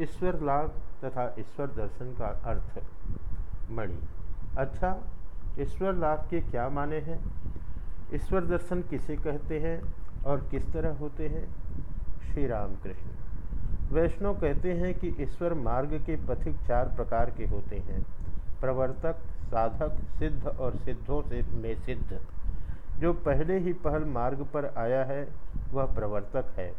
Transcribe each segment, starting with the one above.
ईश्वर लाभ तथा ईश्वर दर्शन का अर्थ मणि अच्छा ईश्वर लाभ के क्या माने हैं? ईश्वर दर्शन किसे कहते हैं और किस तरह होते हैं? श्री राम कृष्ण वैष्णव कहते हैं कि ईश्वर मार्ग के पथिक चार प्रकार के होते हैं। प्रवर्तक, साधक, सिद्ध और सिद्धों से में सिद्ध। जो पहले ही पहल मार्ग पर आया है, वह प्रवर्तक है।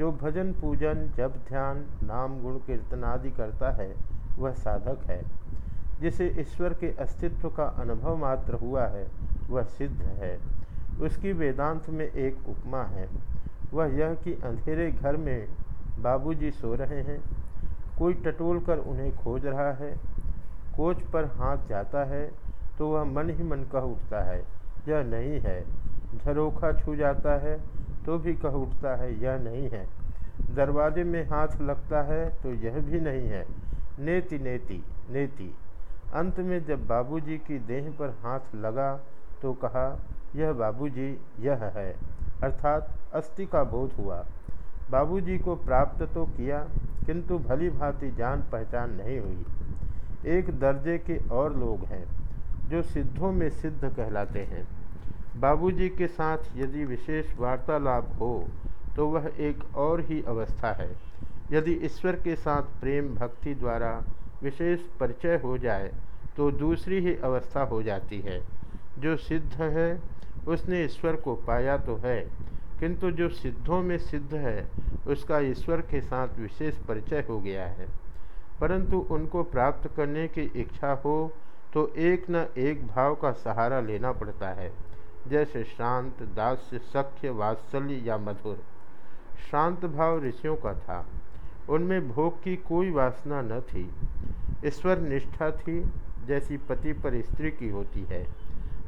जो भजन पूजन, जप, ध्यान, नाम, गुण, कीर्तन आदि करता है, वह साधक है। जिसे ईश्वर के अस्तित्व का अनुभव मात्र हुआ है, वह सिद्ध है। उसकी वेदांत में एक उपमा है। वह यह कि अंधेरे घर में बाबूजी सो रहे हैं। कोई टटोल कर उन्हें खोज रहा है। कोच पर हाथ जाता है तो वह मन ही मन कह उठता है, यह नहीं है। झरोखा छू जाता है तो भी कह उठता है, यह नहीं है। दरवाजे में हाथ लगता है तो यह भी नहीं है। नेति नेति नेति। अंत में जब बाबूजी की देह पर हाथ लगा तो कहा, यह बाबूजी, यह है। अर्थात अस्थि का बोध हुआ। बाबूजी को प्राप्त तो किया, किंतु भली भांति जान पहचान नहीं हुई। एक दर्जे के और लोग हैं, जो सिद्धों में सिद्ध कहलाते हैं। बाबूजी के साथ यदि विशेष वार्तालाप हो तो वह एक और ही अवस्था है। यदि ईश्वर के साथ प्रेम भक्ति द्वारा विशेष परिचय हो जाए तो दूसरी ही अवस्था हो जाती है। जो सिद्ध है, उसने ईश्वर को पाया तो है, किंतु जो सिद्धों में सिद्ध है, उसका ईश्वर के साथ विशेष परिचय हो गया है। परंतु उनको प्राप्त करने की इच्छा हो तो एक न एक भाव का सहारा लेना पड़ता है। जैसे शांत, दास्य, सख्य, वात्सल्य या मधुर। शांत भाव ऋषियों का था। उनमें भोग की कोई वासना न थी। ईश्वर निष्ठा थी, जैसी पति पर स्त्री की होती है।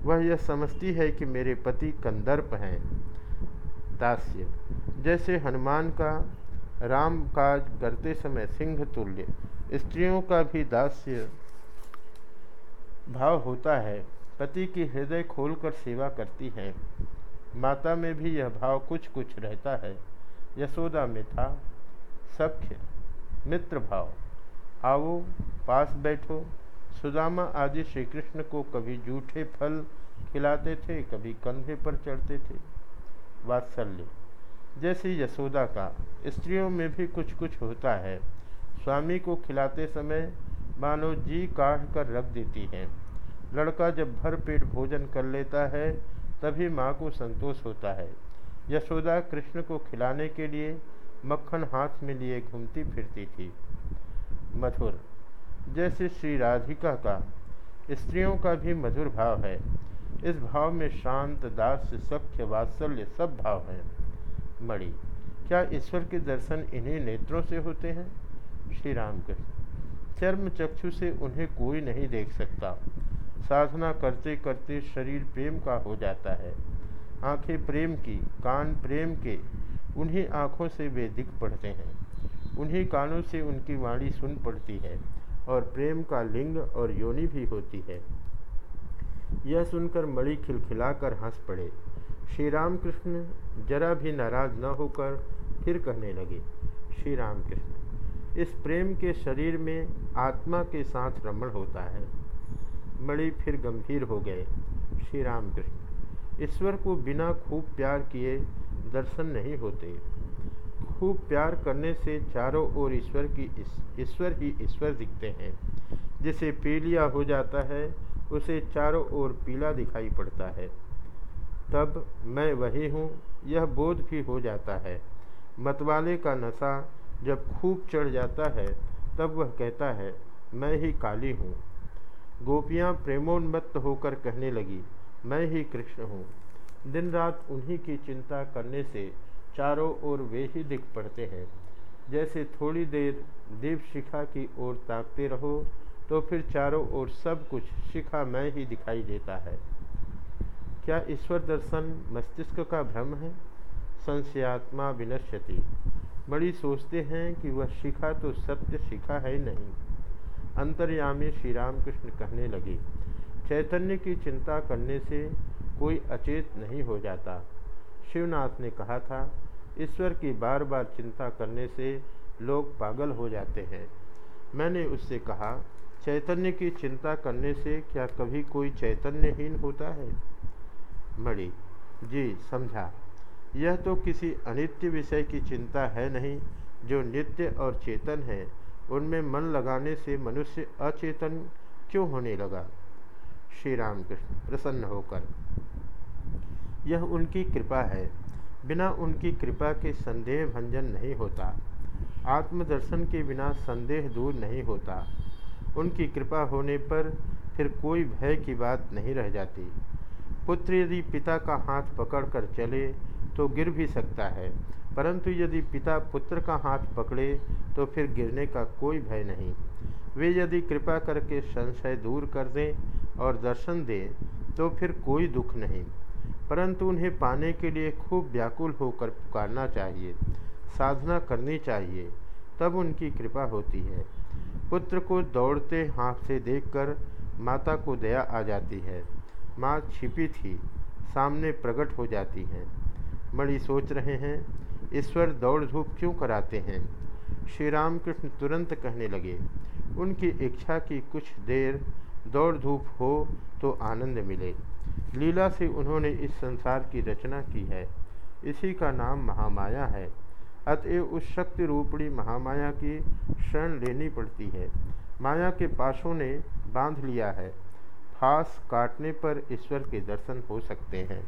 वह यह समझती है कि मेरे पति कंदर्प हैं। दास्य, जैसे हनुमान का राम काज करते समय सिंह तुल्य, स्त्रियों का भी दास्य भाव होता है। पति की हृदय खोलकर सेवा करती है। माता में भी यह भाव कुछ कुछ रहता है। यशोदा में था। सख्य, मित्र भाव। आओ, पास बैठो। सुदामा आदि श्री कृष्ण को कभी जूठे फल खिलाते थे, कभी कंधे पर चढ़ते थे। वात्सल्य। जैसे यशोदा का, स्त्रियों में भी कुछ कुछ होता है। स्वामी को खिलाते समय मानो जी काढ़ कर रख देती हैं। लड़का जब भर पेट भोजन कर लेता है, तभी माँ को संतोष होता है। यशोदा कृष्ण को खिलाने के लिए मक्खन हाथ में लिए घूमती फिरती थी। मधुर, जैसे श्री राधिका का, स्त्रियों का भी मधुर भाव है। इस भाव में शांत, दास, सख्य, वात्सल्य सब भाव हैं। मणि, क्या ईश्वर के दर्शन इन्हीं नेत्रों से होते हैं? श्री राम कृष्ण चर्म चक्षु से उन्हें कोई नहीं देख सकता। साधना करते करते शरीर प्रेम का हो जाता है। आँखें प्रेम की, कान प्रेम के, उन्हीं आँखों से वे दिख पड़ते हैं। उन्हीं कानों से उनकी वाणी सुन पड़ती है और प्रेम का लिंग और योनि भी होती है। यह सुनकर मणि खिलखिलाकर हंस पड़े। श्री राम कृष्ण जरा भी नाराज़ न होकर फिर कहने लगे श्री राम कृष्ण इस प्रेम के शरीर में आत्मा के साथ रमण होता है। मणि फिर गंभीर हो गए। श्री राम कृष्ण ईश्वर को बिना खूब प्यार किए दर्शन नहीं होते। खूब प्यार करने से चारों ओर ईश्वर की ईश्वर ही ईश्वर दिखते हैं। जिसे पीलिया हो जाता है, उसे चारों ओर पीला दिखाई पड़ता है। तब मैं वही हूँ, यह बोध भी हो जाता है। मतवाले का नशा जब खूब चढ़ जाता है, तब वह कहता है, मैं ही काली हूँ। गोपियाँ प्रेमोन्मत्त होकर कहने लगी, मैं ही कृष्ण हूँ। दिन रात उन्हीं की चिंता करने से चारों ओर वे ही दिख पड़ते हैं। जैसे थोड़ी देर दीप शिखा की ओर ताकते रहो तो फिर चारों ओर सब कुछ शिखा में ही दिखाई देता है। क्या ईश्वर दर्शन मस्तिष्क का भ्रम है? संशयात्मा विनश्यति। बड़ी सोचते हैं कि वह शिखा तो सत्य शिखा है नहीं। अंतर्यामी श्री रामकृष्ण कहने लगे, चैतन्य की चिंता करने से कोई अचेत नहीं हो जाता। शिवनाथ ने कहा था, ईश्वर की बार बार चिंता करने से लोग पागल हो जाते हैं। मैंने उससे कहा, चैतन्य की चिंता करने से क्या कभी कोई चैतन्यहीन होता है? मणि, जी, समझा। यह तो किसी अनित्य विषय की चिंता है नहीं, जो नित्य और चेतन है। उनमें मन लगाने से मनुष्य अचेतन क्यों होने लगा? श्री रामकृष्ण प्रसन्न होकर। यह उनकी कृपा है। बिना उनकी कृपा के संदेह भंजन नहीं होता। आत्मदर्शन के बिना संदेह दूर नहीं होता। उनकी कृपा होने पर फिर कोई भय की बात नहीं रह जाती। पुत्र यदि पिता का हाथ पकड़कर चले तो गिर भी सकता है। परंतु यदि पिता पुत्र का हाथ पकड़े तो फिर गिरने का कोई भय नहीं। वे यदि कृपा करके संशय दूर कर दें और दर्शन दें तो फिर कोई दुख नहीं। परंतु उन्हें पाने के लिए खूब व्याकुल होकर पुकारना चाहिए, साधना करनी चाहिए, तब उनकी कृपा होती है। पुत्र को दौड़ते हाथ से देखकर माता को दया आ जाती है। माँ छिपी थी, सामने प्रकट हो जाती हैं। मणि सोच रहे हैं ईश्वर दौड़ धूप क्यों कराते हैं? श्री रामकृष्ण तुरंत कहने लगे, उनकी इच्छा की कुछ देर दौड़ धूप हो तो आनंद मिले। लीला से उन्होंने इस संसार की रचना की है। इसी का नाम महामाया है। अतएव उस शक्ति रूपणी महामाया की शरण लेनी पड़ती है। माया के पासों ने बाँध लिया है। फांस काटने पर ईश्वर के दर्शन हो सकते हैं।